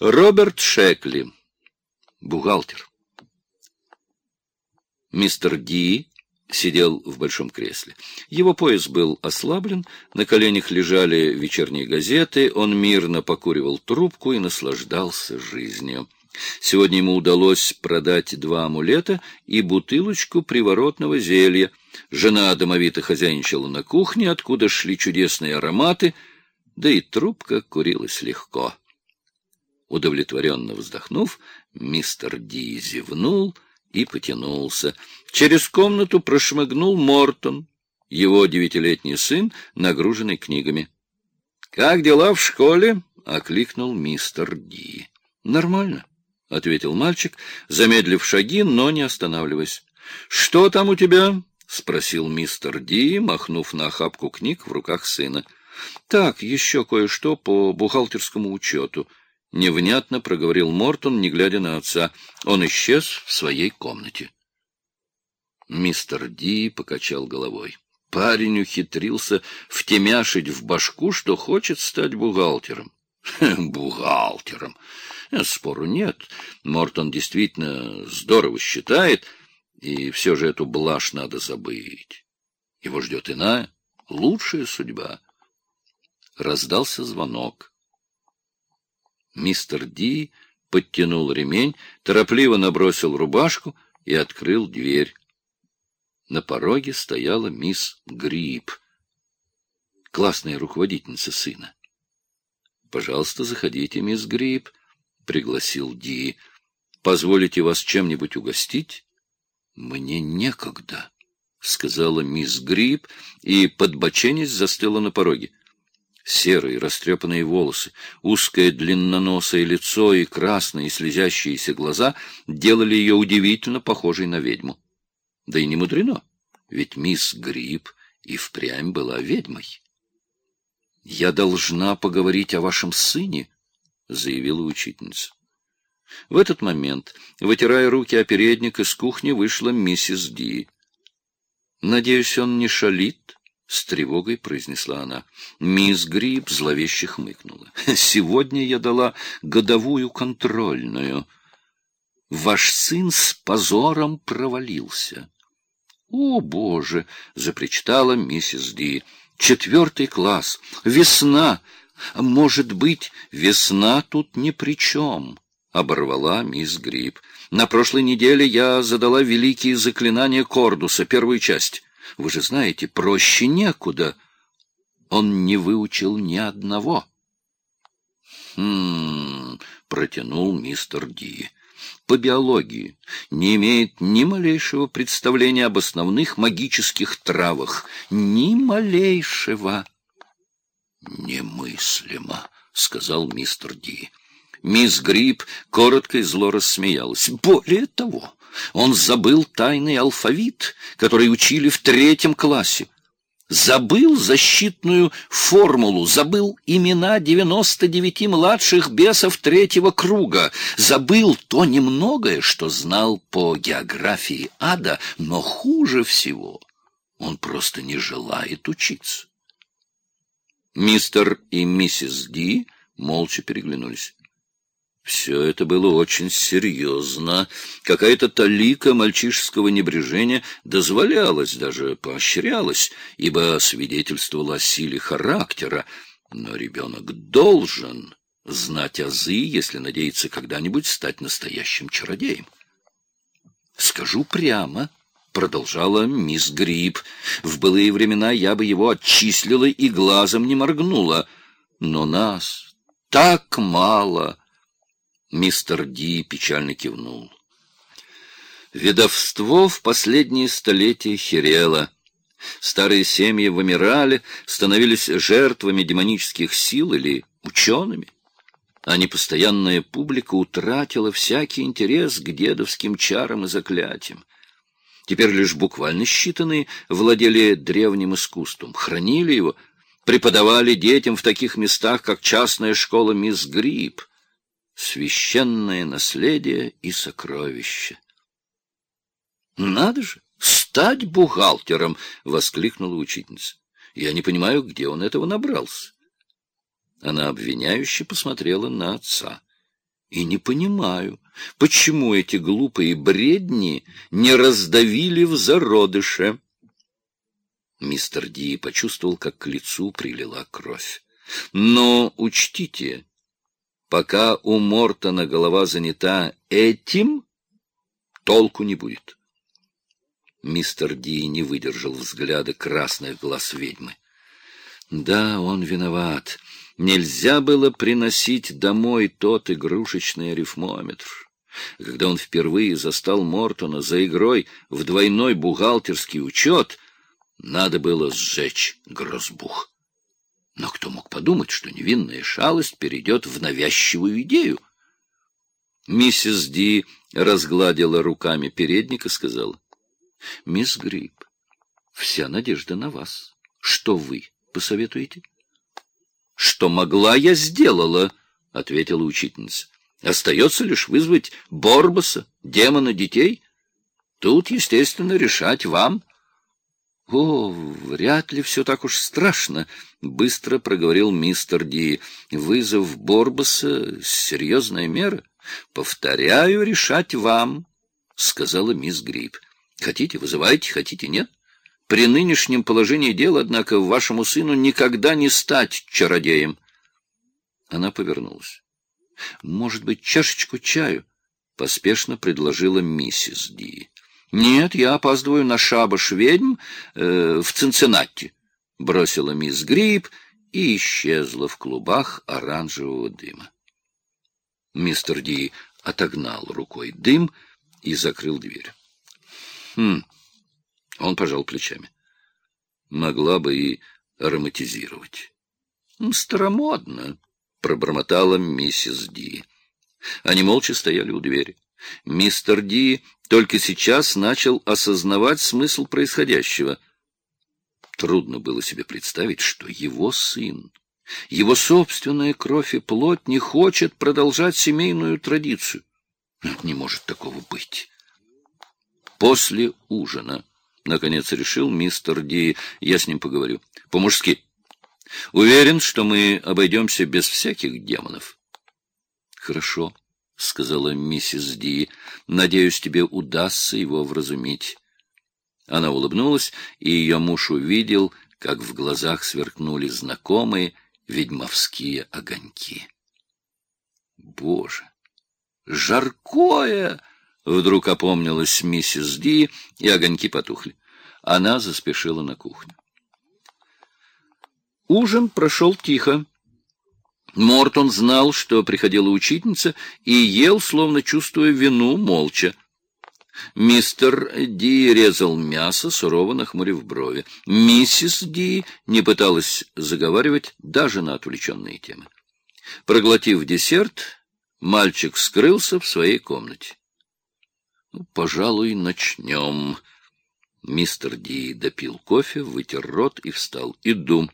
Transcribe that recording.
Роберт Шекли, бухгалтер. Мистер Ди сидел в большом кресле. Его пояс был ослаблен, на коленях лежали вечерние газеты, он мирно покуривал трубку и наслаждался жизнью. Сегодня ему удалось продать два амулета и бутылочку приворотного зелья. Жена домовито хозяйничала на кухне, откуда шли чудесные ароматы, да и трубка курилась легко. Удовлетворенно вздохнув, мистер Ди зевнул и потянулся. Через комнату прошмыгнул Мортон, его девятилетний сын, нагруженный книгами. — Как дела в школе? — окликнул мистер Ди. — Нормально, — ответил мальчик, замедлив шаги, но не останавливаясь. — Что там у тебя? — спросил мистер Ди, махнув на охапку книг в руках сына. — Так, еще кое-что по бухгалтерскому учету, — Невнятно проговорил Мортон, не глядя на отца. Он исчез в своей комнате. Мистер Ди покачал головой. Парень ухитрился втемяшить в башку, что хочет стать бухгалтером. Бухгалтером. Спору нет. Мортон действительно здорово считает, и все же эту блажь надо забыть. Его ждет иная, лучшая судьба. Раздался звонок. Мистер Ди подтянул ремень, торопливо набросил рубашку и открыл дверь. На пороге стояла мисс Гриб, классная руководительница сына. — Пожалуйста, заходите, мисс Гриб, — пригласил Ди. — Позволите вас чем-нибудь угостить? — Мне некогда, — сказала мисс Гриб и, подбоченясь, застыла на пороге. — Серые растрепанные волосы, узкое длинноносое лицо и красные слезящиеся глаза делали ее удивительно похожей на ведьму. Да и не мудрено, ведь мисс Гриб и впрямь была ведьмой. — Я должна поговорить о вашем сыне, — заявила учительница. В этот момент, вытирая руки о передник, из кухни вышла миссис Ди. — Надеюсь, он не шалит? — с тревогой произнесла она. Мисс Гриб зловеще хмыкнула. — Сегодня я дала годовую контрольную. Ваш сын с позором провалился. — О, Боже! — запричитала миссис Ди. — Четвертый класс. Весна. Может быть, весна тут ни при чем. — оборвала мисс Гриб. На прошлой неделе я задала великие заклинания Кордуса, первую часть. Вы же знаете, проще некуда. Он не выучил ни одного. «Хм...» — протянул мистер Ди. «По биологии не имеет ни малейшего представления об основных магических травах. Ни малейшего!» «Немыслимо!» — сказал мистер Ди. Мисс Гриб коротко и зло рассмеялась. «Более того, он забыл тайный алфавит, который учили в третьем классе. Забыл защитную формулу, забыл имена девяносто девяти младших бесов третьего круга, забыл то немногое, что знал по географии ада, но хуже всего он просто не желает учиться. Мистер и миссис Ди молча переглянулись. Все это было очень серьезно. Какая-то талика мальчишеского небрежения дозволялась, даже поощрялась, ибо свидетельствовала о силе характера. Но ребенок должен знать азы, если надеется когда-нибудь стать настоящим чародеем. «Скажу прямо», — продолжала мисс Гриб, — «в былые времена я бы его отчислила и глазом не моргнула. Но нас так мало!» Мистер Ди печально кивнул. Ведовство в последние столетия херело. Старые семьи вымирали, становились жертвами демонических сил или учеными. А непостоянная публика утратила всякий интерес к дедовским чарам и заклятиям. Теперь лишь буквально считанные владели древним искусством, хранили его, преподавали детям в таких местах, как частная школа мисс Гриб — священное наследие и сокровище. «Надо же, стать бухгалтером!» — воскликнула учительница. «Я не понимаю, где он этого набрался». Она обвиняюще посмотрела на отца. И не понимаю, почему эти глупые бредни не раздавили в зародыше. Мистер Ди почувствовал, как к лицу прилила кровь. Но учтите, пока у Мортона голова занята этим, толку не будет. Мистер Ди не выдержал взгляда красных глаз ведьмы. Да, он виноват. Нельзя было приносить домой тот игрушечный арифмометр. Когда он впервые застал Мортона за игрой в двойной бухгалтерский учет, надо было сжечь грозбух. Но кто мог подумать, что невинная шалость перейдет в навязчивую идею? Миссис Ди разгладила руками передник и сказала, — Мисс Гриб, вся надежда на вас. Что вы посоветуете? — Что могла, я сделала, — ответила учительница. — Остается лишь вызвать Борбаса, демона детей. Тут, естественно, решать вам. — О, вряд ли все так уж страшно, — быстро проговорил мистер Ди. — Вызов Борбаса — серьезная мера. — Повторяю, решать вам, — сказала мисс Гриб. — Хотите, вызывайте, хотите, нет. — при нынешнем положении дел, однако, вашему сыну никогда не стать чародеем. Она повернулась. — Может быть, чашечку чаю? — поспешно предложила миссис Ди. — Нет, я опаздываю на шабаш ведьм э, в Цинциннати, — бросила мисс Гриб и исчезла в клубах оранжевого дыма. Мистер Ди отогнал рукой дым и закрыл дверь. — Хм... Он пожал плечами. Могла бы и ароматизировать. «Старомодно», — пробормотала миссис Ди. Они молча стояли у двери. Мистер Ди только сейчас начал осознавать смысл происходящего. Трудно было себе представить, что его сын, его собственная кровь и плоть не хочет продолжать семейную традицию. Не может такого быть. После ужина — наконец решил мистер Ди. Я с ним поговорю. По-мужски. Уверен, что мы обойдемся без всяких демонов. — Хорошо, — сказала миссис Ди. — Надеюсь, тебе удастся его вразумить. Она улыбнулась, и ее муж увидел, как в глазах сверкнули знакомые ведьмовские огоньки. Боже! Жаркое! Вдруг опомнилась миссис Ди, и огоньки потухли. Она заспешила на кухню. Ужин прошел тихо. Мортон знал, что приходила учительница, и ел, словно чувствуя вину, молча. Мистер Ди резал мясо, сурово нахмурив брови. Миссис Ди не пыталась заговаривать даже на отвлеченные темы. Проглотив десерт, мальчик скрылся в своей комнате. Ну, пожалуй, начнем. Мистер Ди допил кофе, вытер рот и встал. Иду.